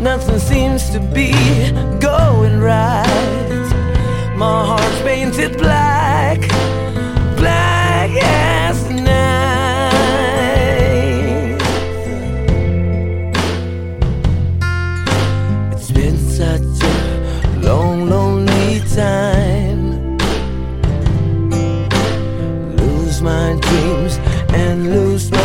Nothing seems to be going right. My heart's painted black, black as night. It's been such a long, lonely time. Lose my dreams and lose my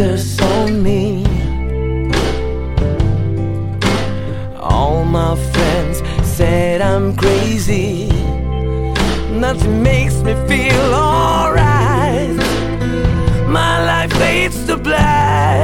curse on me. All my friends said I'm crazy. Nothing makes me feel alright. My life fades to black.